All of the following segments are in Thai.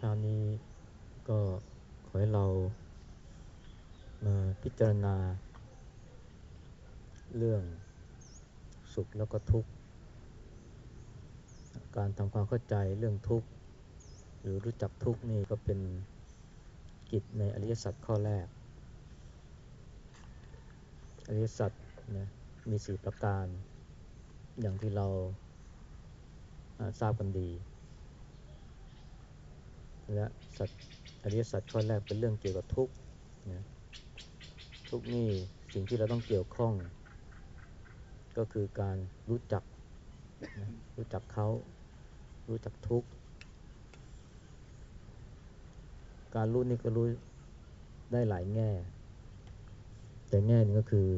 เช้านี้ก็ขอให้เรามาพิจารณา เรื่องสุขแล้วก็ทุกข์ การทำความเข้าใจเรื่องทุกข์ หรือรู้จักทุกข์นี่ก็เป็นกิจในอริยสัจข้อแรก อริยสัจนะมีสี่ประการ อย่างที่เราทราบกันดี และสัจอริยสัจข้อแรกเป็นเรื่องเกี่ยวกับทุกข์นะทุกข์นี่สิ่งที่เราต้องเกี่ยวข้อง ก็คือการรู้จักนะรู้จักเขา รู้จักทุกข์การรู้นี่ก็รู้ได้หลายแง่ แต่แง่นึงก็คือ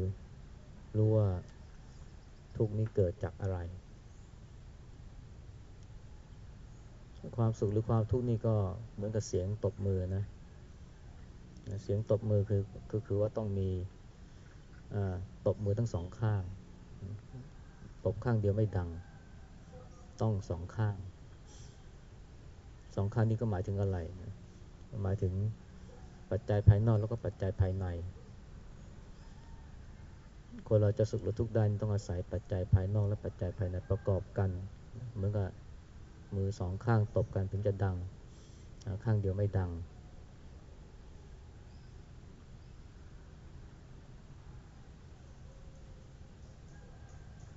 รู้ว่าทุกข์นี้เกิดจากอะไร ความสุขหรือความทุกข์นี่ก็เหมือนกับเสียงตบมือนะ เสียงตบมือคือก็คือว่าต้องมีตบมือทั้งสองข้าง ตบข้างเดียวไม่ดัง ต้องสองข้าง สองข้างนี้ก็หมายถึงอะไร หมายถึงปัจจัยภายนอกแล้วก็ปัจจัยภายใน คนเราจะสุขหรือทุกข์ได้ต้องอาศัยปัจจัยภายนอกและปัจจัยภายในประกอบกัน เหมือนกับ มือสองข้างตบกันถึงจะดัง ข้างเดียวไม่ดัง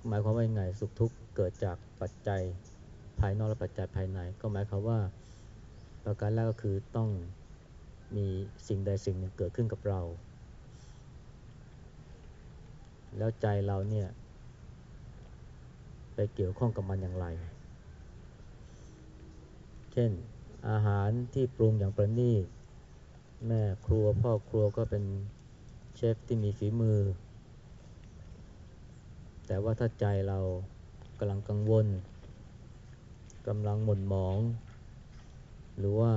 หมายความว่ายังไงสุขทุกข์เกิดจากปัจจัยภายนอกและปัจจัยภายใน ก็หมายความว่าประการแรกก็คือต้องมีสิ่งใดสิ่งหนึ่งเกิดขึ้นกับเรา แล้วใจเราเนี่ย ไปเกี่ยวข้องกับมันอย่างไร เช่น อาหารที่ปรุงอย่างประณีต แม่ครัวพ่อครัวก็เป็นเชฟที่มีฝีมือ แต่ว่าถ้าใจเรากำลังกังวลกำลังหม่นหมอง หรือว่า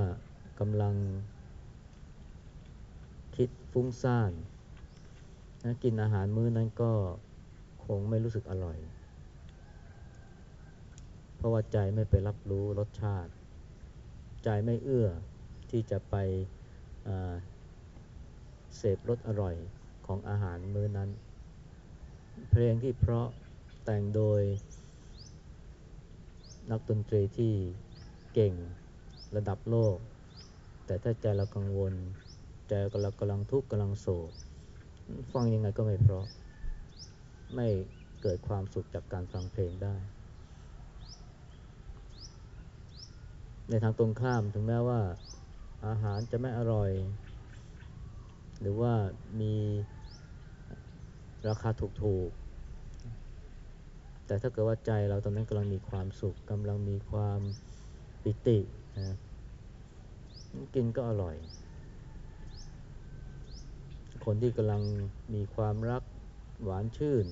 กำลังคิดฟุ้งซ่านนะกินอาหารมื้อนั้นก็คงไม่รู้สึกอร่อย เพราะว่าใจไม่ไปรับรู้รสชาติ ใจไม่เอื้อที่จะไปเสพรสอร่อยของอาหารมื้อนั้น เพลงที่เพราะแต่งโดย นักดนตรีที่เก่งระดับโลก แต่ถ้าใจเรากังวล ใจเรากำลังทุกข์กำลังโศกฟังยังไงก็ไม่เพราะ ไม่เกิดความสุขจากการฟังเพลงได้ ในทางตรงข้ามถึงแม้ว่าอาหารจะไม่อร่อย หรือว่ามีราคาถูกๆ แต่ถ้าเกิดว่าใจเราตอนนั้นกำลังมีความสุขกำลังมีความปิตินะกินก็อร่อย คนที่กำลังมีความรักหวานชื่น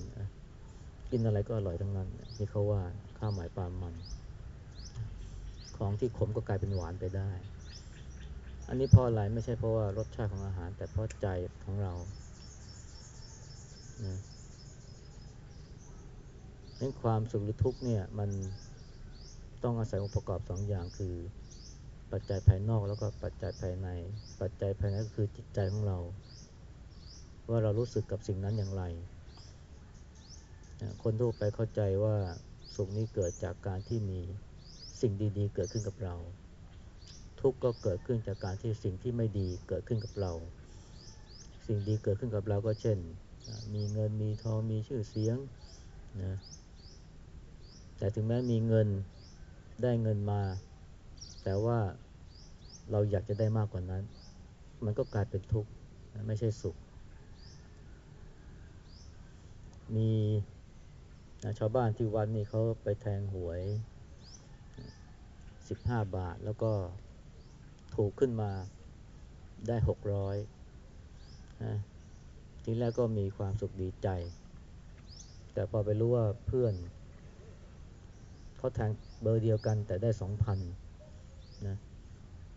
กินอะไรก็อร่อยทั้งนั้นนี่เขาว่าข้าวหมายปลามัน ของที่ขมก็กลายเป็นหวานไปได้ อันนี้เพราะอะไรไม่ใช่เพราะว่ารสชาติของอาหาร แต่เพราะใจของเรานะนั้นความสุขหรือทุกข์เนี่ยมันต้องอาศัยองค์ประกอบสองอย่างคือ ปัจจัยภายนอกแล้วก็ปัจจัยภายใน ปัจจัยภายในก็คือจิตใจของเรา ว่าเรารู้สึกกับสิ่งนั้นอย่างไร คนทั่วไปเข้าใจว่าสุขนี้เกิดจากการที่มี สิ่งดีๆ เกิดขึ้นกับเรา ทุกข์ก็เกิดขึ้นจากการที่สิ่งที่ไม่ดีเกิดขึ้นกับเรา สิ่งดีเกิดขึ้นกับเราก็เช่น มีเงินมีทองมีชื่อเสียงนะแต่ถึงแม้มีเงินได้เงินมา แต่ว่าเราอยากจะได้มากกว่านั้น มันก็กลายเป็นทุกข์ไม่ใช่สุข มีชาวบ้านที่วัดนี่เขาไปแทงหวย สิบห้าบาท แล้วก็ถูกขึ้นมาได้หกร้อยทีแรกก็มีความสุขดีใจ แต่พอไปรู้ว่าเพื่อนเขาแทงเบอร์เดียวกันแต่ได้สองพันนะ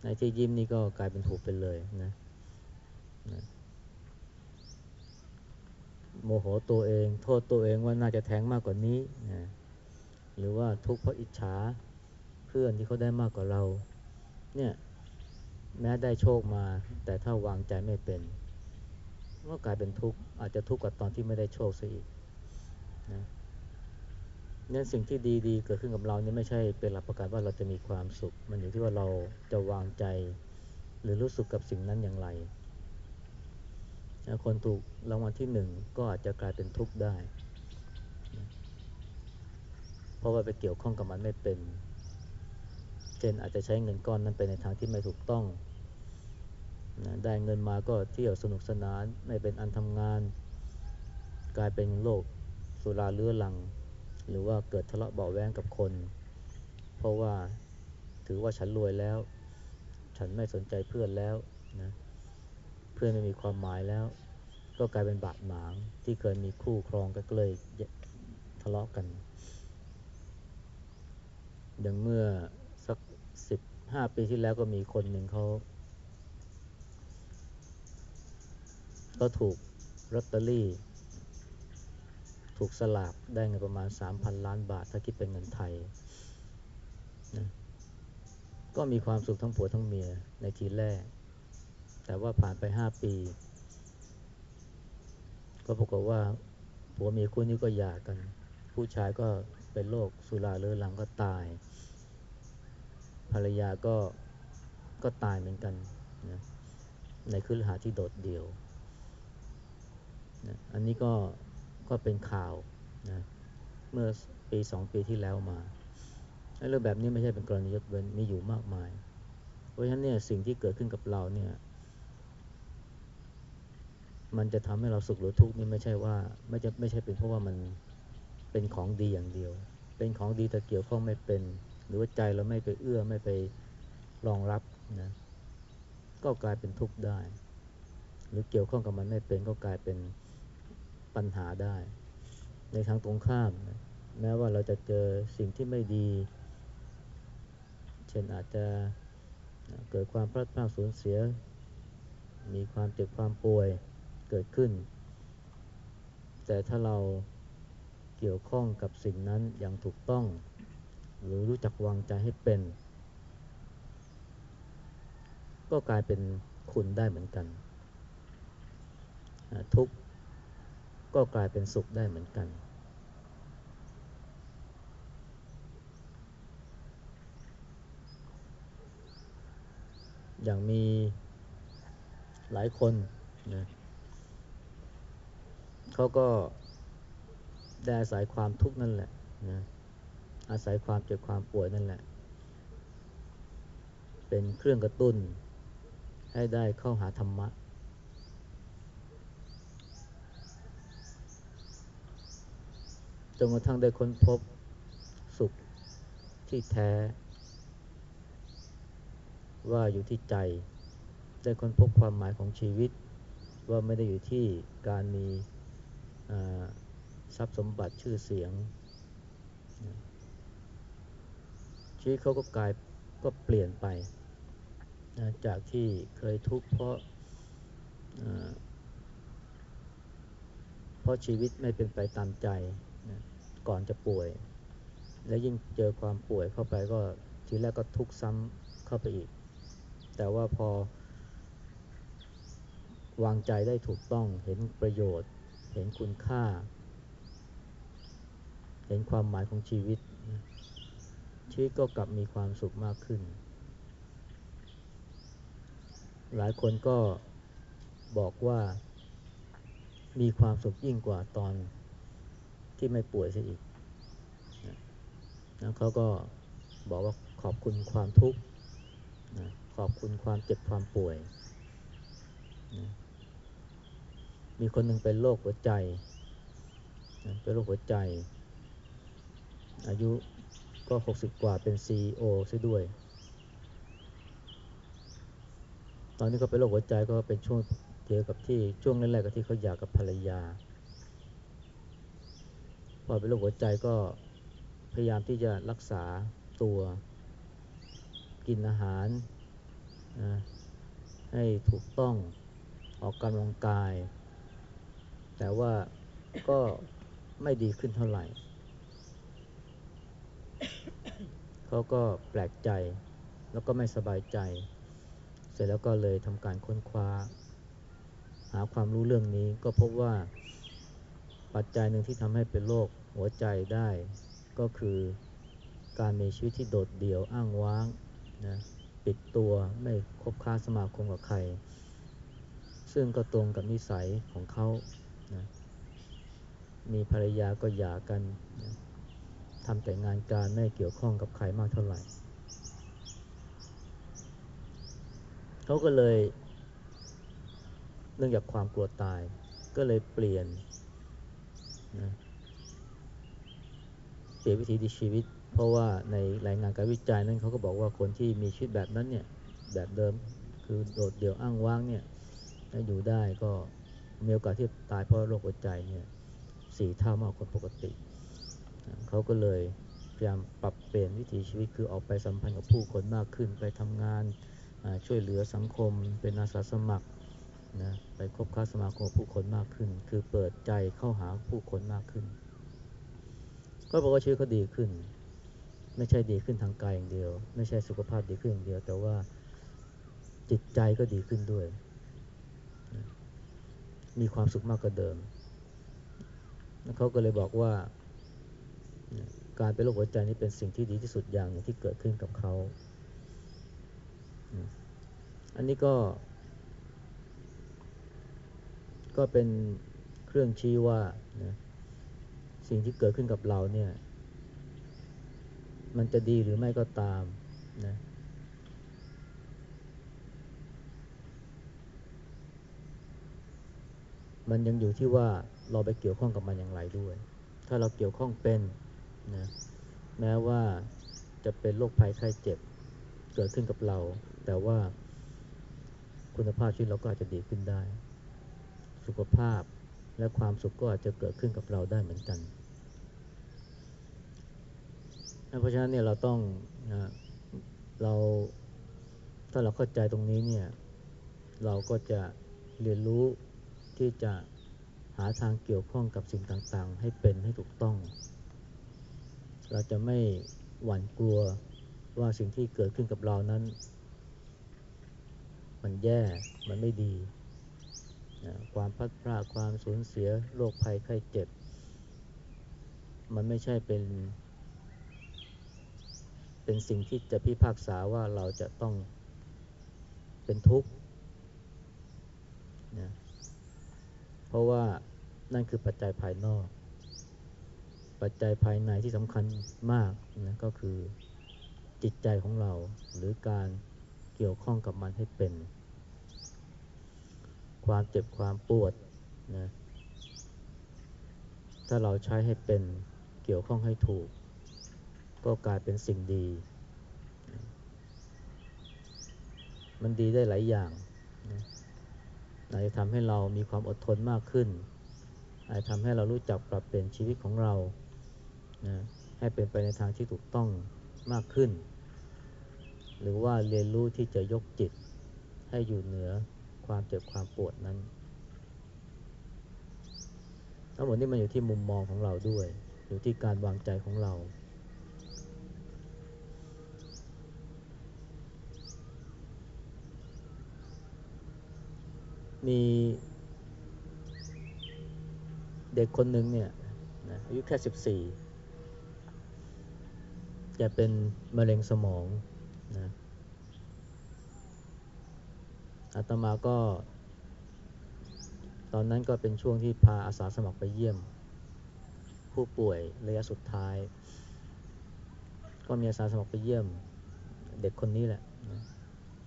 ในที่ยิ้มนี่ก็กลายเป็นถูกไปเลยนะนะโมโหตัวเอง โทษตัวเองว่าน่าจะแทงมากกว่านี้นะหรือว่าทุกข์เพราะอิจฉา เพื่อนที่เขาได้มากกว่าเรา เนี่ยแม้ได้โชคมา แต่ถ้าวางใจไม่เป็นก็กลายเป็นทุกข์อาจจะทุกข์กว่าตอนที่ไม่ได้โชคซะอีกนะนั้นสิ่งที่ดีๆ เกิดขึ้นกับเรานี่ไม่ใช่เป็นหลักประกันว่าเราจะมีความสุข มันอยู่ที่ว่าเราจะวางใจ หรือรู้สึกกับสิ่งนั้นอย่างไร คนถูกรางวัลที่หนึ่งก็อาจจะกลายเป็นทุกข์ได้ เพราะว่าไปเกี่ยวข้องกับมันไม่เป็น เช่นอาจจะใช้เงินก้อนนั้นไปในทางที่ไม่ถูกต้องนะได้เงินมาก็เที่ยวสนุกสนานไม่เป็นอันทำงาน กลายเป็นโรคสุราเรื้อรัง หรือว่าเกิดทะเลาะเบาแวงกับคน เพราะว่าถือว่าฉันรวยแล้ว ฉันไม่สนใจเพื่อนแล้วนะเพื่อนไม่มีความหมายแล้ว ก็กลายเป็นบาดหมางที่เคยมีคู่ครองก็เลยทะเลาะกัน อย่างเมื่อ สิบห้าปีที่แล้วก็มีคนหนึ่งเขาก็ถูกลอตเตอรี่ ถูกสลากได้เงินประมาณ 3,000 ล้านบาท ถ้าคิดเป็นเงินไทยนะก็มีความสุขทั้งผัวทั้งเมียในทีแรก แต่ว่าผ่านไป 5 ปี ก็ปรากฏว่า ผัวเมียคู่นี้ก็หย่ากัน ผู้ชายก็เป็นโรคสุราเรื้อรังก็ตาย ภรรยาก็ก็ตายเหมือนกันนะในคืนหาที่โดดเดี่ยวนะอันนี้ก็ก็เป็นข่าวนะเมื่อปีสองปีที่แล้วมาเรื่องแบบนี้ไม่ใช่เป็นกรณียกเว้นมีอยู่มากมาย เพราะฉะนั้นเนี่ยสิ่งที่เกิดขึ้นกับเราเนี่ย มันจะทำให้เราสุขหรือทุกข์นี่ไม่ใช่ว่า ไม่จะไม่ใช่เป็นเพราะว่ามันเป็นของดีอย่างเดียว เป็นของดีแต่เกี่ยวข้องไม่เป็น รือว่าใจเราไม่ไปเอื้อไม่ไปรองรับนะก็กลายเป็นทุกข์ได้ หรือเกี่ยวข้องกับมันไม่เป็นก็กลายเป็นปัญหาได้ ในทางตรงข้ามนะแม้ว่าเราจะเจอสิ่งที่ไม่ดี เช่นอาจจะเกิดความพลาดพลาดสูญเสีย มีความเจ็บความป่วยเกิดขึ้น แต่ถ้าเราเกี่ยวข้องกับสิ่งนั้นอย่างถูกต้อง หรือรู้จักวางใจให้เป็น ก็กลายเป็นคุณได้เหมือนกัน ทุกก็กลายเป็นสุขได้เหมือนกัน อย่างมีหลายคนนะเขาก็ได้อาศัยความทุกข์นั่นแหละนะ อาศัยความเจ็บความป่วยนั่นแหละ เป็นเครื่องกระตุ้น ให้ได้เข้าหาธรรมะ จนกระทั่งได้ค้นพบสุขที่แท้ ว่าอยู่ที่ใจ ได้ค้นพบความหมายของชีวิต ว่าไม่ได้อยู่ที่การมีทรัพย์สมบัติชื่อเสียง ชีวิตเขาก็กลายก็เปลี่ยนไปจากที่เคยทุกข์เพราะเพราะชีวิตไม่เป็นไปตามใจก่อนจะป่วย และยิ่งเจอความป่วยเข้าไปก็ทีแรกก็ทุกข์ซ้ำเข้าไปอีก แต่ว่าพอ วางใจได้ถูกต้องเห็นประโยชน์ เห็นคุณค่า เห็นความหมายของชีวิต ชีวิตก็กลับมีความสุขมากขึ้น หลายคนก็บอกว่ามีความสุขยิ่งกว่าตอนที่ไม่ป่วยซะอีกนะเขาก็บอกว่าขอบคุณความทุกข์นะขอบคุณความเจ็บความป่วยนะมีคนหนึ่งเป็นโรคหัวใจนะเป็นโรคหัวใจ อายุ ก็หกสิบกว่าเป็นซีโอซะด้วย ตอนนี้ก็เป็นโรคหัวใจก็เป็นช่วงเจอกับที่ช่วงแรกๆกับที่เขาอยากกับภรรยา พอเป็นโรคหัวใจก็พยายามที่จะรักษาตัว กินอาหารให้ถูกต้องออกกำลังกาย แต่ว่าก็ไม่ดีขึ้นเท่าไหร่ เขาก็แปลกใจ แล้วก็ไม่สบายใจ เสร็จแล้วก็เลยทำการค้นคว้า หาความรู้เรื่องนี้ก็พบว่าปัจจัยหนึ่งที่ทำให้เป็นโรคหัวใจได้ก็คือการมีชีวิตที่โดดเดี่ยวอ้างว้างนะปิดตัวไม่คบค้าสมาคมกับใคร ซึ่งก็ตรงกับนิสัยของเขานะมีภรรยาก็หย่ากันนะ ทำแต่งานการไม่เกี่ยวข้องกับใครมากเท่าไหร่ เขาก็เลยเนื่องจากความกลัวตาย ก็เลยเปลี่ยนนะเปลี่ยนวิถีชีวิต เพราะว่าในรายงานการวิจัยนั้นเขาก็บอกว่าคนที่มีชีวิตแบบนั้นเนี่ย แบบเดิมคือโดดเดี่ยวอ้างว้างเนี่ยอยู่ได้ก็มีโอกาสที่ตายเพราะโรคหัวใจเนี่ยสี่เท่ามากกว่าปกติ เขาก็เลยพยายามปรับเปลี่ยนวิถีชีวิตคือออกไปสัมพันธ์กับผู้คนมากขึ้น ไปทำงานช่วยเหลือสังคม เป็นอาสาสมัครนะไปคบค้าสมาคมผู้คนมากขึ้น คือเปิดใจเข้าหาผู้คนมากขึ้น ก็บอกว่าชีวิตเขาดีขึ้น ไม่ใช่ดีขึ้นทางกายอย่างเดียว ไม่ใช่สุขภาพดีขึ้นอย่างเดียว แต่ว่าจิตใจก็ดีขึ้นด้วย มีความสุขมากกว่าเดิมเขาก็เลยบอกว่า การเป็นโรคหัวใจนี่เป็นสิ่งที่ดีที่สุดอย่างที่เกิดขึ้นกับเขา อันนี้ก็ ก็เป็นเครื่องชี้ว่านะสิ่งที่เกิดขึ้นกับเราเนี่ย มันจะดีหรือไม่ก็ตามนะมันยังอยู่ที่ว่าเราไปเกี่ยวข้องกับมันอย่างไรด้วย ถ้าเราเกี่ยวข้องเป็น นะแม้ว่าจะเป็นโรคภัยไข้เจ็บเกิดขึ้นกับเรา แต่ว่าคุณภาพชีวิตเราก็อาจจะดีขึ้นได้ สุขภาพและความสุขก็อาจจะเกิดขึ้นกับเราได้เหมือนกัน เพราะฉะนั้นเนี่ยเราต้องนะเราถ้าเราเข้าใจตรงนี้เนี่ยเราก็จะเรียนรู้ที่จะหาทางเกี่ยวข้องกับสิ่งต่างๆ ให้เป็นให้ถูกต้อง เราจะไม่หวั่นกลัวว่าสิ่งที่เกิดขึ้นกับเรานั้น มันแย่มันไม่ดีนะความพัดพลาดความสูญเสียโรคภัยไข้เจ็บ มันไม่ใช่เป็น เป็นสิ่งที่จะพิพากษาว่าเราจะต้องเป็นทุกข์นะเพราะว่านั่นคือปัจจัยภายนอก ปัจจัยภายในที่สำคัญมากนะก็คือจิตใจของเรา หรือการเกี่ยวข้องกับมันให้เป็น ความเจ็บความปวดนะถ้าเราใช้ให้เป็นเกี่ยวข้องให้ถูก ก็กลายเป็นสิ่งดี มันดีได้หลายอย่างนะอาจจะทำให้เรามีความอดทนมากขึ้นอาจจะทำให้เรารู้จักปรับเปลี่ยนชีวิตของเรา นะให้เป็นไปในทางที่ถูกต้องมากขึ้น หรือว่าเรียนรู้ที่จะยกจิต ให้อยู่เหนือความเจ็บความปวดนั้น ทั้งหมดนี้มันอยู่ที่มุมมองของเราด้วย อยู่ที่การวางใจของเรา มีเด็กคนหนึ่งเนี่ยอายุแค่สิบสี่ จะเป็นมะเร็งสมองนะอาตมาก็ ตอนนั้นก็เป็นช่วงที่พาอาสาสมัครไปเยี่ยม ผู้ป่วยระยะสุดท้าย ก็มีอาสาสมัครไปเยี่ยม เด็กคนนี้แหละนะ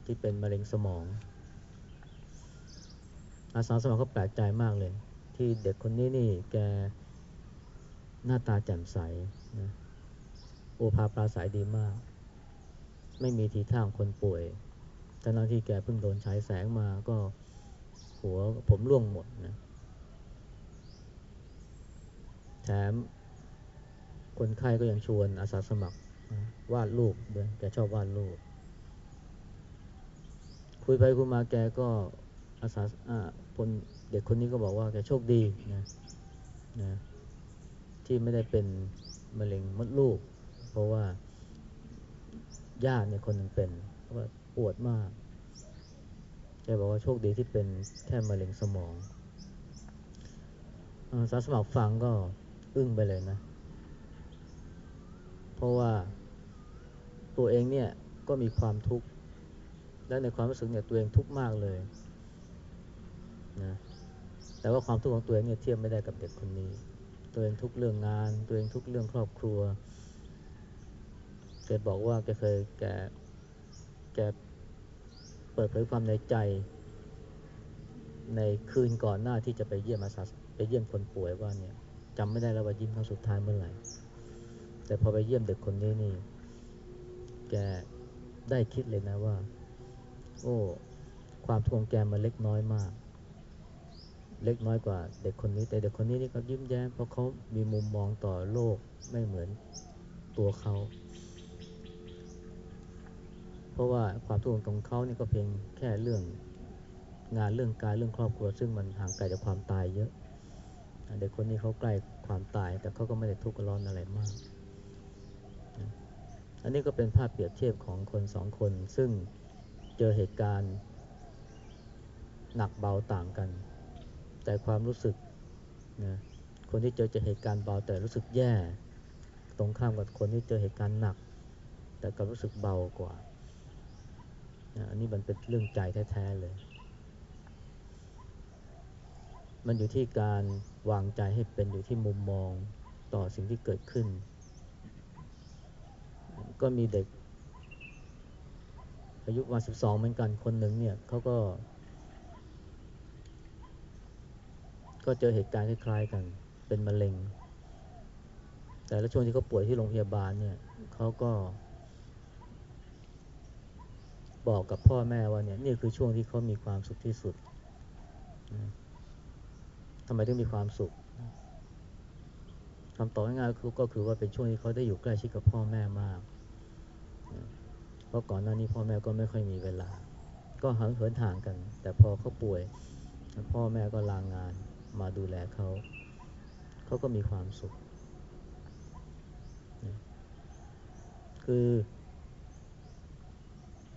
ที่เป็นมะเร็งสมอง อาสาสมัครก็แปลกใจมากเลย ที่เด็กคนนี้นี่แกหน้าตาแจ่มใสนะ โอภาปราศัยดีมาก ไม่มีทีท่าของคนป่วยแต่นั้นที่แกเพิ่งโดนฉายแสงมาก็หัวผมร่วงหมดนะ แถมคนไข้ก็ยังชวนอาสาสมัครวาดรูปด้วยแกชอบวาดรูป คุยไปคุยมาแกก็อาสาคนเด็กคนนี้ก็บอกว่าแกโชคดีนะนะที่ไม่ได้เป็นมะเร็งมดลูก เพราะว่าญาติเนี่ยคนหนึ่งเป็นเพราะว่าปวดมากแกบอกว่าโชคดีที่เป็นแค่มะเร็งสมองอาสาสมัครฟังก็อึ้งไปเลยนะ เพราะว่าตัวเองเนี่ยก็มีความทุกข์ และในความรู้สึกเนี่ยตัวเองทุกข์มากเลยนะแต่ว่าความทุกข์ของตัวเองเนี่ยเทียบไม่ได้กับเด็กคนนี้ ตัวเองทุกเรื่องงาน ตัวเองทุกเรื่องครอบครัว แกบอกว่าแกเคยแกแกเปิดเผยความในใจ ในคืนก่อนหน้าที่จะไปเยี่ยมอาสาไปเยี่ยมคนป่วยว่าเนี่ยจำไม่ได้แล้วว่ายิ้มครั้งสุดท้ายเมื่อไหร่ แต่พอไปเยี่ยมเด็กคนนี้นี่ แกได้คิดเลยนะว่า โอ้ ความทุกข์ของแกมันเล็กน้อยมาก เล็กน้อยกว่าเด็กคนนี้ แต่เด็กคนนี้นี่เขายิ้มแย้มเพราะเขามีมุมมองต่อโลกไม่เหมือนตัวเขา เพราะว่าความทุกข์ของเขานี่ก็เพียงแค่เรื่องงานเรื่องกายเรื่องครอบครัว ซึ่งมันห่างไกลจากความตายเยอะเด็กคนนี้เขาใกล้ความตาย แต่เขาก็ไม่ได้ทุกข์ร้อนอะไรมาก อันนี้ก็เป็นภาพเปรียบเทียบของคนสองคน ซึ่งเจอเหตุการณ์ หนักเบาต่างกัน แต่ความรู้สึกนะคนที่เจอเจอเหตุการณ์เบาแต่รู้สึกแย่ ตรงข้ามกับคนที่เจอเหตุการณ์หนัก แต่ก็รู้สึกเบากว่า อันนี้มันเป็นเรื่องใจแท้ๆเลย มันอยู่ที่การวางใจให้เป็นอยู่ที่มุมมองต่อสิ่งที่เกิดขึ้น ก็มีเด็ก อายุวันสิบสองเหมือนกันคนหนึ่งเนี่ยเขาก็ ก็เจอเหตุการณ์คล้ายๆกัน เป็นมะเร็ง แต่ละช่วงที่เขาป่วยที่โรงพยาบาลเนี่ยเขาก็ บอกกับพ่อแม่ว่าเนี่ยนี่คือช่วงที่เขามีความสุขที่สุดทำไมถึงมีความสุขคำตอบง่ายๆก็คือว่าเป็นช่วงที่เขาได้อยู่ใกล้ชิดกับพ่อแม่มาก เพราะก่อนหน้านี้พ่อแม่ก็ไม่ค่อยมีเวลา ก็หังเหินห่างกัน แต่พอเขาป่วย พ่อแม่ก็ลางงานมาดูแลเขา เขาก็มีความสุข คือ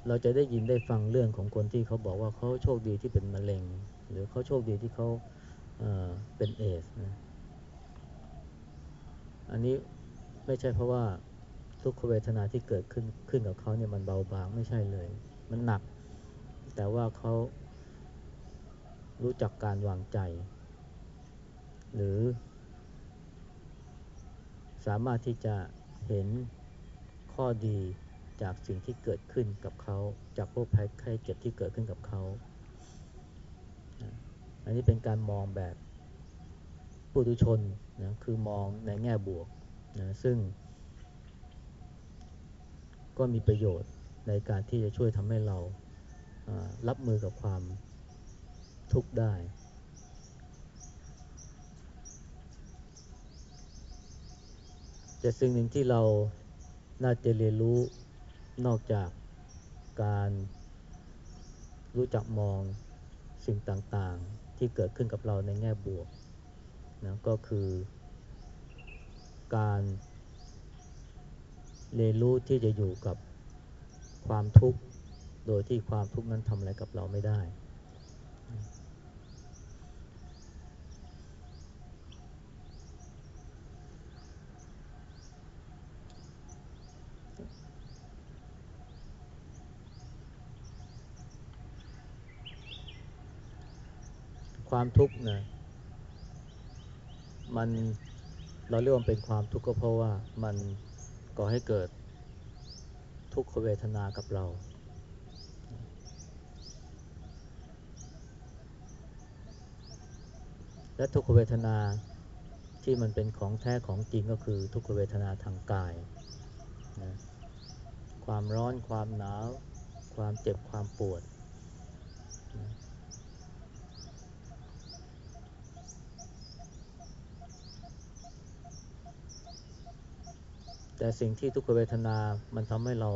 เราจะได้ยินได้ฟังเรื่องของคนที่เขาบอกว่าเขาโชคดีที่เป็นมะเร็ง หรือเขาโชคดีที่เขาเเป็นเอสนะอันนี้ไม่ใช่เพราะว่าทุกขเวทนาที่เกิดขึ้นขึ้นกับเขาเนี่ยมันเบาบางไม่ใช่เลย มันหนัก แต่ว่าเขารู้จักการวางใจ หรือ สามารถที่จะเห็นข้อดี จากสิ่งที่เกิดขึ้นกับเขาจากโรคภัยไข้เจ็บที่เกิดขึ้นกับเขาอันนี้เป็นการมองแบบปุถุชนนะคือมองในแง่บวกนะซึ่ง ก็มีประโยชน์ในการที่จะช่วยทำให้เรารับมือกับความทุกข์ได้ แต่สิ่งหนึ่งที่เราน่าจะเรียนรู้ นอกจากการรู้จักมองสิ่งต่างๆ ที่เกิดขึ้นกับเราในแง่บวกนะก็คือการเรียนรู้ที่จะอยู่กับความทุกข์ โดยที่ความทุกข์นั้นทำอะไรกับเราไม่ได้ ความทุกข์นะมันเราเรียกว่าเป็นความทุกข์ก็เพราะว่ามันก่อให้เกิดทุกขเวทนากับเรา และทุกขเวทนาที่มันเป็นของแท้ของจริงก็คือทุกขเวทนาทางกายนะความร้อนความหนาว ความเจ็บความปวดนะ แต่สิ่งที่ทุกขเวทนา มันทำให้เรา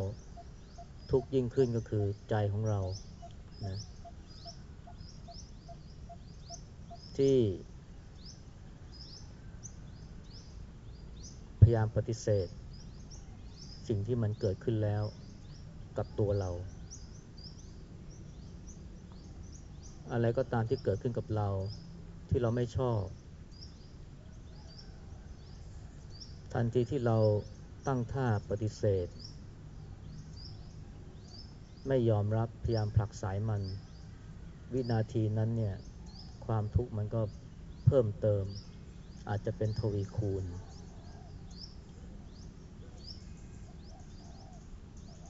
ทุกข์ยิ่งขึ้นก็คือใจของเรานะที่ พยายามปฏิเสธ สิ่งที่มันเกิดขึ้นแล้วกับตัวเรา อะไรก็ตามที่เกิดขึ้นกับเราที่เราไม่ชอบ ทันทีที่เรา ตั้งท่าปฏิเสธ ไม่ยอมรับพยายามผลักสายมัน วินาทีนั้นเนี่ยความทุกข์มันก็เพิ่มเติม อาจจะเป็นทวีคูณ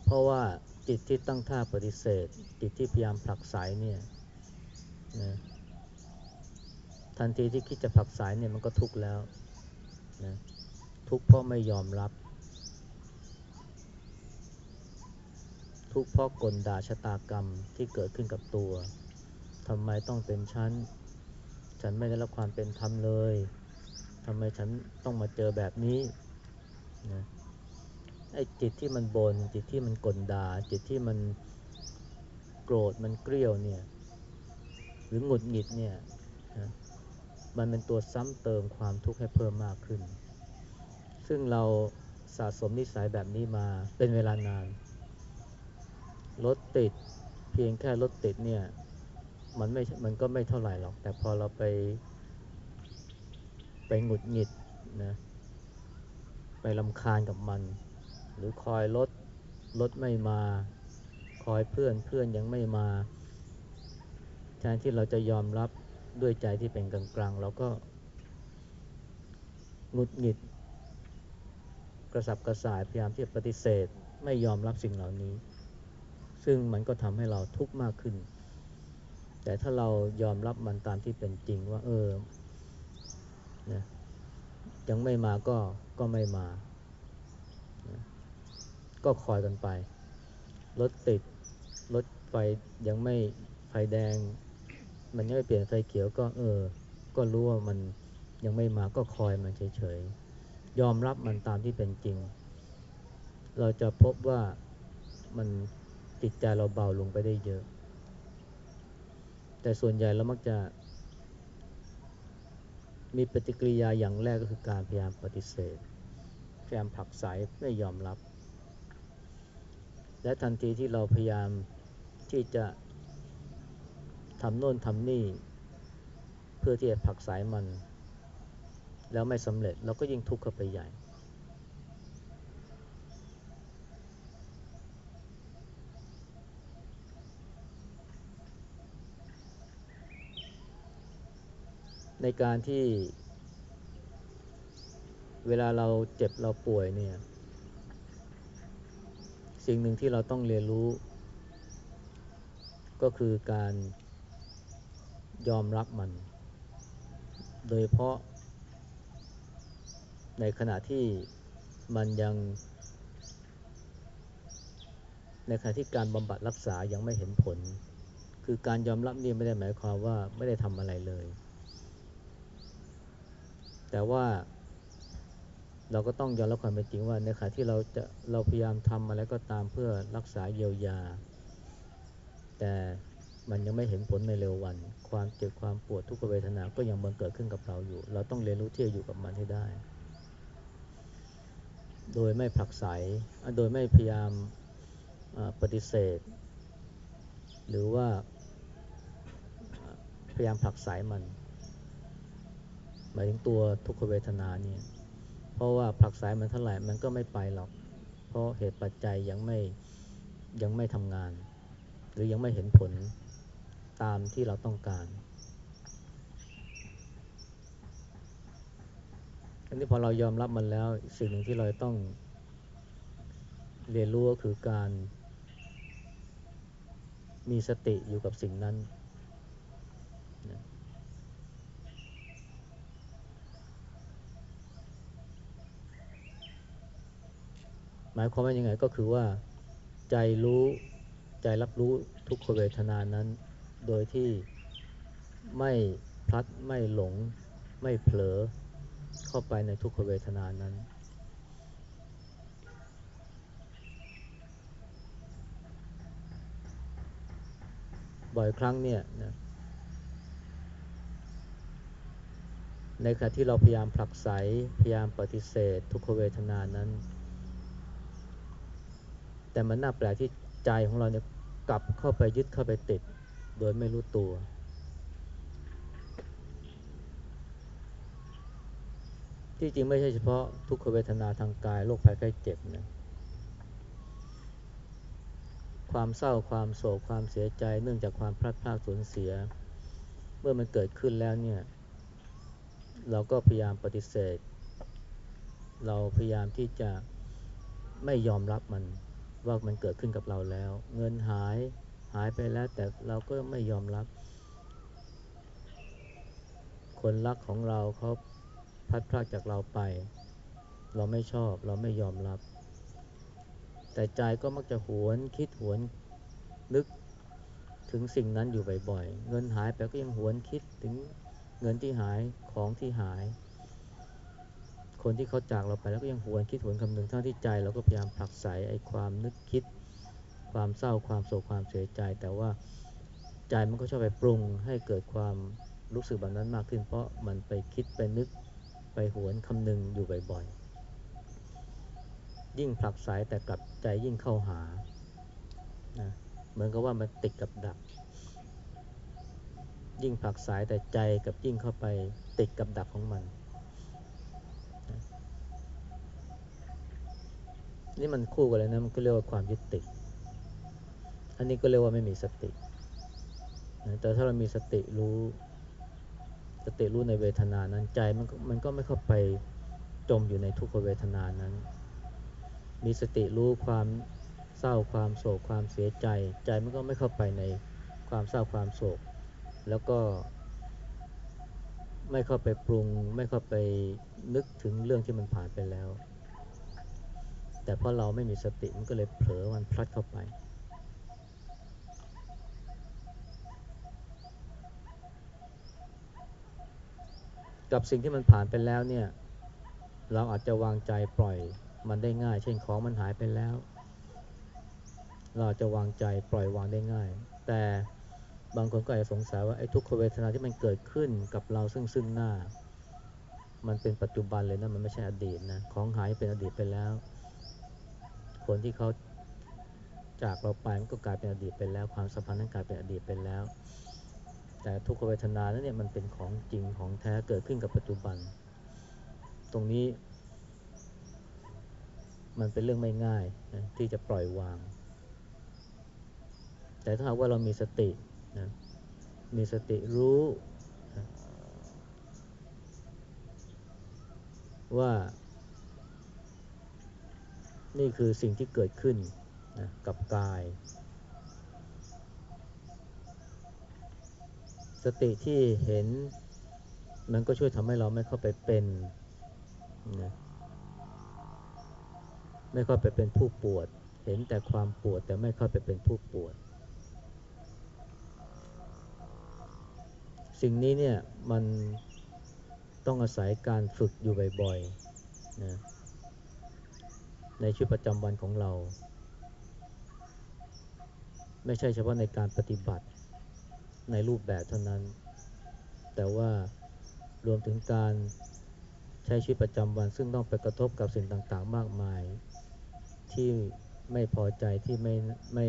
เพราะว่าจิตที่ตั้งท่าปฏิเสธ จิตที่พยายามผลักสายเนี่ยนะทันทีที่คิดจะผลักสายเนี่ยมันก็ทุกข์แล้วนะทุกข์เพราะไม่ยอมรับ ทุกข์เพราะกลด่าชะตากรรมที่เกิดขึ้นกับตัวทำไมต้องเป็นฉัน ฉันไม่ได้รับความเป็นธรรมเลยทำไมฉันต้องมาเจอแบบนี้นะไอ้จิตที่มันบนจิตที่มันกลด่าจิตที่มันโกรธมันเกลียวเนี่ยหรือหงุดหงิดเนี่ยนะมันเป็นตัวซ้ำเติมความทุกข์ให้เพิ่มมากขึ้น ซึ่งเราสะสมนิสัยแบบนี้มาเป็นเวลานาน รถติด เพียงแค่รถติดเนี่ยมันไม่ มันก็ไม่เท่าไหร่หรอก แต่พอเราไป ไปหงุดหงิดนะ ไปลำคาญกับมัน หรือคอยรถ รถไม่มา คอยเพื่อนเพื่อนยังไม่มา แทนที่เราจะยอมรับด้วยใจที่เป็นกลางๆเราก็หงุดหงิด กระสับกระส่ายพยายามที่จะปฏิเสธ ไม่ยอมรับสิ่งเหล่านี้ ซึ่งมันก็ทำให้เราทุกข์มากขึ้น แต่ถ้าเรายอมรับมันตามที่เป็นจริงว่า เออนะยังไม่มาก็ก็ไม่มานะก็คอยกันไป รถติด รถไฟยังไม่ไฟแดง มันยังไม่เปลี่ยนไฟเขียวก็เออ ก็รู้ว่ามันยังไม่มาก็คอยมันเฉยๆ ยอมรับมันตามที่เป็นจริง เราจะพบว่ามัน จิตใจเราเบาลงไปได้เยอะ แต่ส่วนใหญ่เรามักจะ มีปฏิกิริยาอย่างแรกก็คือการพยายามปฏิเสธพยายามผลักไสไม่ยอมรับ และทันทีที่เราพยายามที่จะทำโน่นทำนี่ เพื่อที่จะผลักสายมัน แล้วไม่สำเร็จเราก็ยิ่งทุกข์เข้าไปใหญ่ ในการที่ เวลาเราเจ็บเราป่วยเนี่ย สิ่งหนึ่งที่เราต้องเรียนรู้ ก็คือการยอมรับมัน โดยเพราะ ในขณะที่มันยัง ในขณะที่การบำบัดรักษายังไม่เห็นผล คือการยอมรับนี่ไม่ได้หมายความว่าไม่ได้ทำอะไรเลย แต่ว่า เราก็ต้องยอมรับความเป็นจริงว่าในขณะที่เราจะเราพยายามทำอะไรก็ตามเพื่อรักษาเยียวยา แต่มันยังไม่เห็นผลในเร็ววัน ความเจ็บความปวดทุกขเวทนา ก็ยังบังเกิดขึ้นกับเราอยู่ เราต้องเรียนรู้ที่จะอยู่กับมันให้ได้ โดยไม่ผลักไสโดยไม่พยายามปฏิเสธ หรือว่าพยายามผลักไสมัน หมายถึงตัวทุกขเวทนาเนี่ยเพราะว่าผลักไสมันเท่าไหร่มันก็ไม่ไปหรอก เพราะเหตุปัจจัยยังไม่ยังไม่ทำงาน หรือยังไม่เห็นผลตามที่เราต้องการ อันนี้พอเรายอมรับมันแล้วสิ่งหนึ่งที่เราต้องเรียนรู้ก็คือการมีสติอยู่กับสิ่งนั้น หมายความว่ายังไงก็คือว่าใจรู้ใจรับรู้ทุกขเวทนานั้น โดยที่ไม่พลัดไม่หลง ไม่เผลอเข้าไปในทุกขเวทนานั้น บ่อยครั้งเนี่ยนะในขณะที่เราพยายามผลักไสพยายามปฏิเสธ ทุกขเวทนานั้น แต่มันน่าแปลกที่ใจของเราเนี่ยกลับเข้าไปยึดเข้าไปติด โดยไม่รู้ตัว ที่จริงไม่ใช่เฉพาะทุกขเวทนาทางกายโรคภัยไข้เจ็บนะความเศร้าความโศกความเสียใจเนื่องจากความพลาดพลาดสูญเสีย เมื่อมันเกิดขึ้นแล้วเนี่ย เราก็พยายามปฏิเสธ เราพยายามที่จะไม่ยอมรับมัน ว่ามันเกิดขึ้นกับเราแล้ว เงินหายหายไปแล้วแต่เราก็ไม่ยอมรับ คนรักของเราเขาพัดพลาดจากเราไป เราไม่ชอบเราไม่ยอมรับ แต่ใจก็มักจะหวนคิดหวนนึกถึงสิ่งนั้นอยู่บ่อยๆ เงินหายไปก็ยังหวนคิดถึงเงินที่หายของที่หาย คนที่เขาจากเราไปแล้วก็ยังหวนคิดหวนคำนึงทั้งที่ใจ เราก็พยายามผลักไสไอ้ความนึกคิด ความเศร้าความโศกความเสียใจ แต่ว่าใจมันก็ชอบไปปรุงให้เกิดความรู้สึกแบบนั้นมากขึ้น เพราะมันไปคิดไปนึกไปหวนคำนึงอยู่บ่อยๆ ยิ่งผลักไสแต่กลับใจยิ่งเข้าหานะเหมือนกับว่ามันติดกับดัก ยิ่งผลักสายแต่ใจกับยิ่งเข้าไปติดกับดักของมัน นี่มันคู่กันเลยนะ มันก็เรียกว่าความยึดติด อันนี้ก็เรียกว่าไม่มีสติแต่ถ้าเรามีสติรู้ สติรู้ในเวทนานั้นใจมันมันก็ไม่เข้าไปจมอยู่ในทุกขเวทนานั้น มีสติรู้ความเศร้าความโศกความเสียใจ ใจมันก็ไม่เข้าไปในความเศร้าความโศก แล้วก็ ไม่เข้าไปปรุง ไม่เข้าไปนึกถึงเรื่องที่มันผ่านไปแล้ว แต่เพราะเราไม่มีสติมันก็เลยเผลอมันพลัดเข้าไป กับสิ่งที่มันผ่านไปแล้วเนี่ย เราอาจจะวางใจปล่อยมันได้ง่าย เช่นของมันหายไปแล้ว เราจะวางใจปล่อยวางได้ง่าย แต่บางคนก็อาจจะสงสัยว่าไอ้ทุกขเวทนาที่มันเกิดขึ้นกับเราซึ่งซึ่งหน้า มันเป็นปัจจุบันเลยนะ มันไม่ใช่อดีตนะ ของหายเป็นอดีตไปแล้ว คนที่เขาจากเราไปมันก็กลายเป็นอดีตไปแล้ว ความสัมพันธ์นั้นกลายเป็นอดีตไปแล้ว แต่ทุกขเวทนานั้นเนี่ยมันเป็นของจริงของแท้เกิดขึ้นกับปัจจุบัน ตรงนี้ มันเป็นเรื่องไม่ง่ายนะที่จะปล่อยวาง แต่ถ้าหากว่าเรามีสตินะมีสติรู้นะว่า นี่คือสิ่งที่เกิดขึ้นนะกับกาย สติที่เห็นมันก็ช่วยทำให้เราไม่เข้าไปเป็นนะไม่เข้าไปเป็นผู้ปวด เห็นแต่ความปวดแต่ไม่เข้าไปเป็นผู้ปวด สิ่งนี้เนี่ยมันต้องอาศัยการฝึกอยู่บ่อยๆนะ ในชีวิตประจำวันของเรา ไม่ใช่เฉพาะในการปฏิบัติในรูปแบบเท่านั้น แต่ว่ารวมถึงการใช้ชีวิตประจำวัน ซึ่งต้องไปกระทบกับสิ่งต่างๆ มากมาย ที่ไม่พอใจที่ไม่ไม่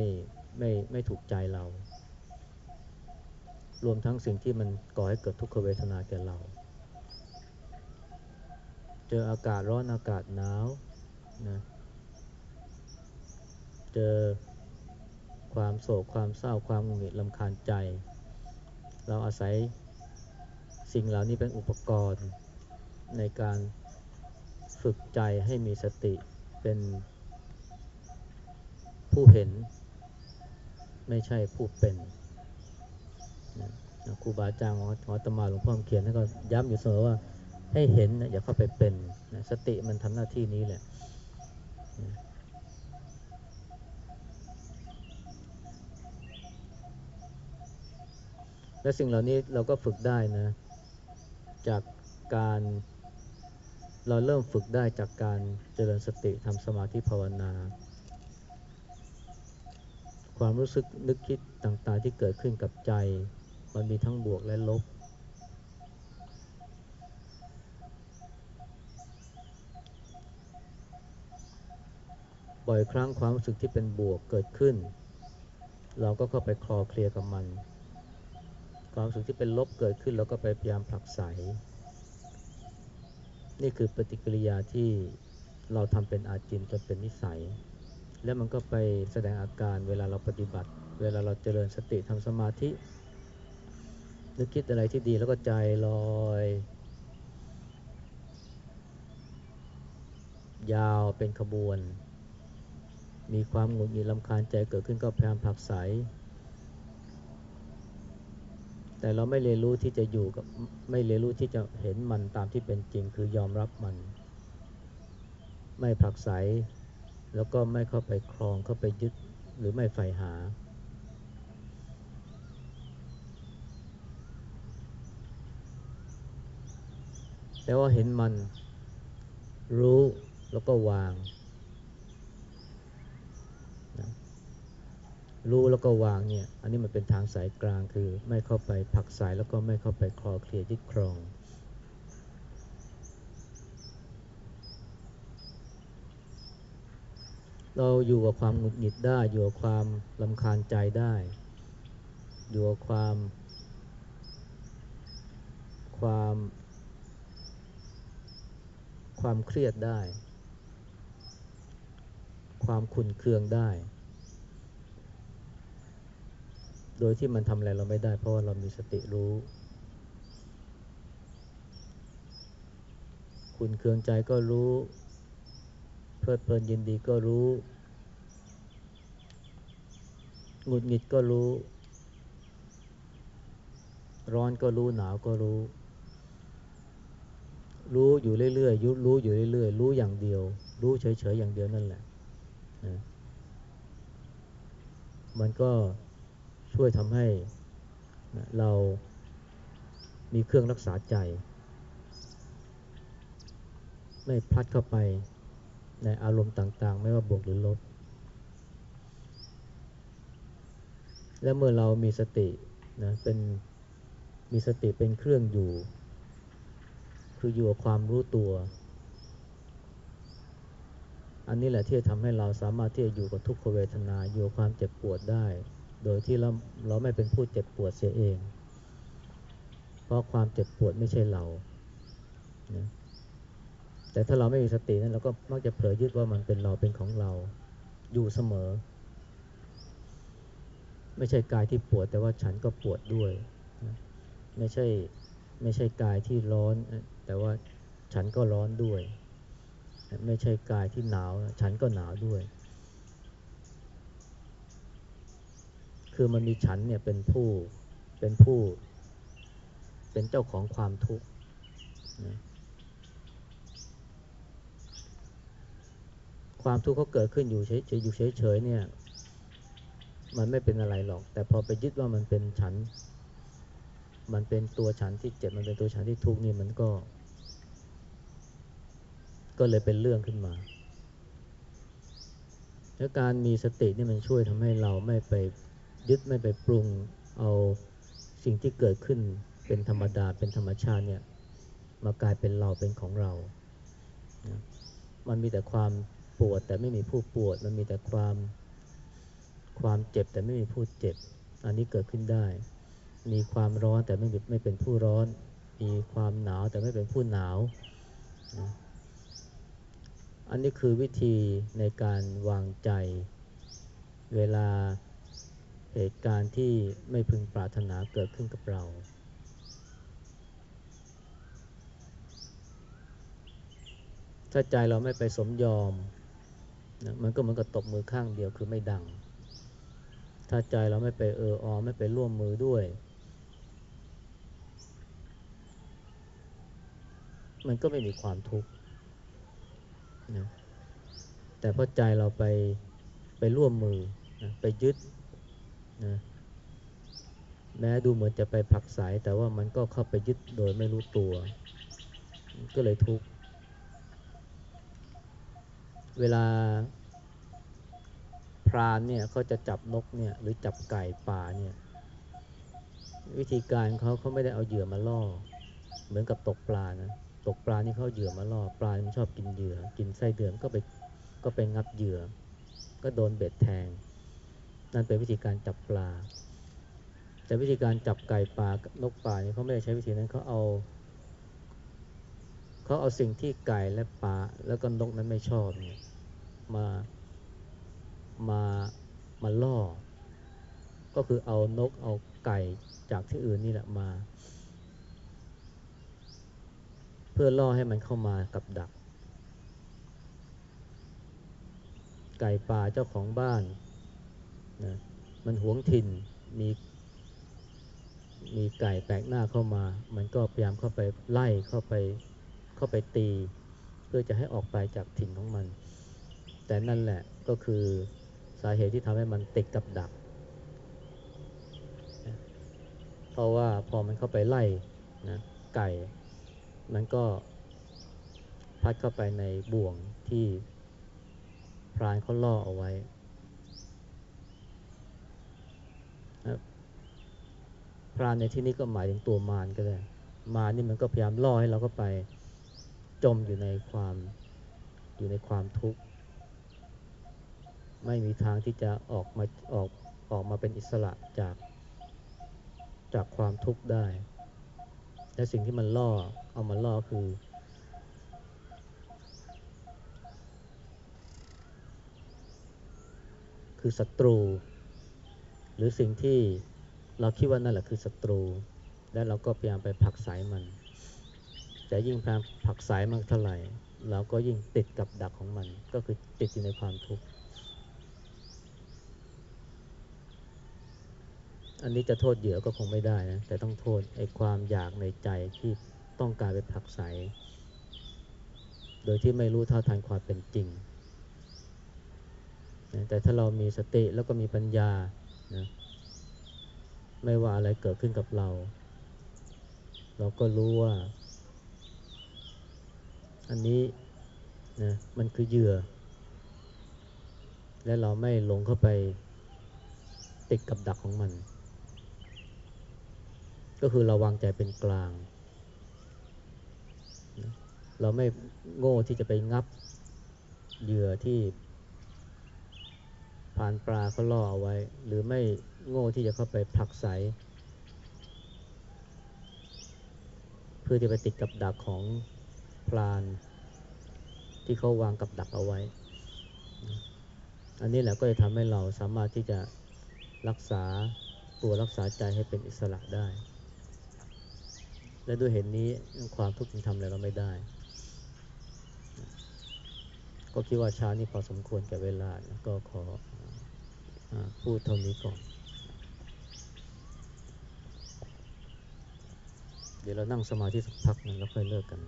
ไม่ไม่ถูกใจเรา รวมทั้งสิ่งที่มันก่อให้เกิดทุกขเวทนาแก่เรา เจออากาศร้อนอากาศหนาวนะ เจอความโศกความเศร้าความหงุดหงิดลำคาญใจ เราอาศัยสิ่งเหล่านี้เป็นอุปกรณ์ในการฝึกใจให้มีสติเป็นผู้เห็น ไม่ใช่ผู้เป็นครูบาอาจารย์ของอตมาหลวงพ่อเขียนท่านก็ย้ำอยู่เสมอว่าให้เห็นนะอย่าเข้าไปเป็นนะสติมันทำหน้าที่นี้แหละ และสิ่งเหล่านี้เราก็ฝึกได้นะ จากการเราเริ่มฝึกได้จากการเจริญสติทำสมาธิภาวนา ความรู้สึกนึกคิดต่างๆที่เกิดขึ้นกับใจ มันมีทั้งบวกและลบ บ่อยครั้งความรู้สึกที่เป็นบวกเกิดขึ้น เราก็เข้าไปคลอเคลียกับมัน ความรู้สึกที่เป็นลบเกิดขึ้นแล้วก็ไปพยายามผลักไส นี่คือปฏิกิริยาที่เราทำเป็นอาจินจนเป็นนิสัย แล้วมันก็ไปแสดงอาการเวลาเราปฏิบัติ เวลาเราเจริญสติทำสมาธินึกคิดอะไรที่ดีแล้วก็ใจลอย ยาวเป็นขบวน มีความหงุดหงิดลำคาญใจเกิดขึ้นก็พยายามผลักไส แต่เราไม่เรียนรู้ที่จะอยู่กับไม่เรียนรู้ที่จะเห็นมันตามที่เป็นจริง คือยอมรับมัน ไม่ผลักไสแล้วก็ไม่เข้าไปครองเข้าไปยึดหรือไม่ใฝ่หา แต่ว่าเห็นมันรู้แล้วก็วางนะ รู้แล้วก็วางเนี่ย อันนี้มันเป็นทางสายกลางคือไม่เข้าไปผักสายแล้วก็ไม่เข้าไปคลอเคลียยึดครอง เราอยู่กับความหงุดหงิดได้ อยู่กับความลำคาญใจได้ อยู่กับความ ความ ความเครียดได้ ความขุนเคืองได้ โดยที่มันทำอะไรเราไม่ได้ เพราะว่าเรามีสติรู้ขุนเคืองใจก็รู้ เพลิดเพลินยินดีก็รู้ หงุดหงิดก็รู้ ร้อนก็รู้หนาวก็รู้ รู้อยู่เรื่อยๆยุรู้อยู่เรื่อยๆ รู้อย่างเดียว รู้เฉยๆอย่างเดียวนั่นแหละนะมันก็ ช่วยทำให้นะเรามีเครื่องรักษาใจ ไม่พลัดเข้าไปในอารมณ์ต่างๆ ไม่ว่าบวกหรือลบ และเมื่อเรามีสตินะเป็นมีสติเป็นเครื่องอยู่ คืออยู่กับความรู้ตัว อันนี้แหละที่จะทำให้เราสามารถที่จะอยู่กับทุกขเวทนา อยู่กับความเจ็บปวดได้ โดยที่เราเราไม่เป็นผู้เจ็บปวดเสียเอง เพราะความเจ็บปวดไม่ใช่เรานะแต่ถ้าเราไม่มีสตินั้นเราก็มักจะเผลอยึดว่ามันเป็นเราเป็นของเราอยู่เสมอ ไม่ใช่กายที่ปวดแต่ว่าฉันก็ปวดด้วยนะไม่ใช่ไม่ใช่กายที่ร้อน แต่ว่าฉันก็ร้อนด้วย ไม่ใช่กายที่หนาว ฉันก็หนาวด้วย คือมันมีฉันเนี่ยเป็นผู้เป็นผู้ เป็นเจ้าของความทุกข์นะความทุกข์เขาเกิดขึ้นอยู่เฉยๆอยู่เฉยๆเนี่ย มันไม่เป็นอะไรหรอก แต่พอไปยึดว่ามันเป็นฉัน มันเป็นตัวฉันที่เจ็บมันเป็นตัวฉันที่ทุกข์นี่มันก็ ก็เลยเป็นเรื่องขึ้นมาแล้วการมีสตินี่มันช่วยทำให้เราไม่ไป ยึดไม่ไปปรุงเอาสิ่งที่เกิดขึ้นเป็นธรรมดาเป็นธรรมชาติเนี่ยมากลายเป็นเราเป็นของเรานะมันมีแต่ความปวดแต่ไม่มีผู้ปวด มันมีแต่ความความเจ็บแต่ไม่มีผู้เจ็บ อันนี้เกิดขึ้นได้ มีความร้อนแต่ไม่ไม่เป็นผู้ร้อน มีความหนาวแต่ไม่เป็นผู้หนาวนะอันนี้คือวิธีในการวางใจเวลา เหตุการณ์ที่ไม่พึงปรารถนาเกิดขึ้นกับเรา ถ้าใจเราไม่ไปสมยอมนะมันก็เหมือนกับตบมือข้างเดียวคือไม่ดัง ถ้าใจเราไม่ไปเอออไม่ไปร่วมมือด้วย มันก็ไม่มีความทุกข์นะแต่พอใจเราไปไปร่วมมือนะไปยึด นะแม้ดูเหมือนจะไปผลักสายแต่ว่ามันก็เข้าไปยึดโดยไม่รู้ตัว ก็เลยทุกข์ เวลาพรานเนี่ยเขาจะจับนกเนี่ยหรือจับไก่ป่าเนี่ยวิธีการเขาเขาไม่ได้เอาเหยื่อมาล่อ เหมือนกับตกปลานะตกปลานี่เขาเหยื่อมาล่อ ปลามันชอบกินเหยื่อ กินไส้เดือนก็ไปก็ไปงับเหยื่อ ก็โดนเบ็ดแทง นั่นเป็นวิธีการจับปลา แต่วิธีการจับไก่ป่านกป่าเนี่ยเขาไม่ได้ใช้วิธีนั้นเขาเอาเขาเขาเอาสิ่งที่ไก่และปลาแล้วก็นกนั้นไม่ชอบเนี่ยมามามาล่อ ก็คือเอานกเอาไก่จากที่อื่นนี่แหละมา เพื่อล่อให้มันเข้ามากับดัก ไก่ป่าเจ้าของบ้าน นะมันหวงถิ่นมีมีไก่แปลกหน้าเข้ามา มันก็พยายามเข้าไปไล่เข้าไปเข้าไปตี เพื่อจะให้ออกไปจากถิ่นของมัน แต่นั่นแหละก็คือสาเหตุที่ทำให้มันติดกับดัก เพราะว่าพอมันเข้าไปไล่นะไก่ มันก็พัดเข้าไปในบ่วงที่พรานเขาล่อเอาไว้นะพ รานในที่นี้ก็หมายถึงตัวมารก็ได้ มารนี่มันก็พยายามล่อให้เราก็ไปจมอยู่ในความอยู่ในความทุกข์ ไม่มีทางที่จะออกมาออกออกมาเป็นอิสระจากจากความทุกข์ได้ และสิ่งที่มันล่อเอามาล่อคือ คือศัตรู หรือสิ่งที่ เราคิดว่านั่นแหละคือศัตรู และเราก็พยายามไปผลักไสมัน แต่ยิ่งพยายามผลักไสมากเท่าไหร่ เราก็ยิ่งติดกับดักของมัน ก็คือติดอยู่ในความทุกข์ อันนี้จะโทษเหยื่อก็คงไม่ได้นะ แต่ต้องโทษไอ้ความอยากในใจที่ต้องการไปผลักไสโดยที่ไม่รู้เท่าทันความเป็นจริง แต่ถ้าเรามีสติแล้วก็มีปัญญานะ ไม่ว่าอะไรเกิดขึ้นกับเรา เราก็รู้ว่า อันนี้นะมันคือเหยื่อ และเราไม่หลงเข้าไปติดกับดักของมัน ก็คือเราวางใจเป็นกลาง เราไม่โง่ที่จะไปงับเหยื่อที่ ผ่านปลาเขาล่อเอาไว้ หรือไม่โง่ที่จะเข้าไปผลักไส เพื่อที่ไปติดกับดักของพราน ที่เขาวางกับดักเอาไว้ อันนี้แหละก็จะทำให้เราสามารถที่จะรักษาตัวรักษาใจให้เป็นอิสระได้ และด้วยเหตุนนี้ความทุกข์จึงทำอะไรเราไม่ได้ ก็คิดว่าเช้านี้พอสมควรแก่เวลานะก็ขอ พูดเท่านี้ก่อน เดี๋ยวเรานั่งสมาธิสักพักนึงแล้วค่อยเลิกกัน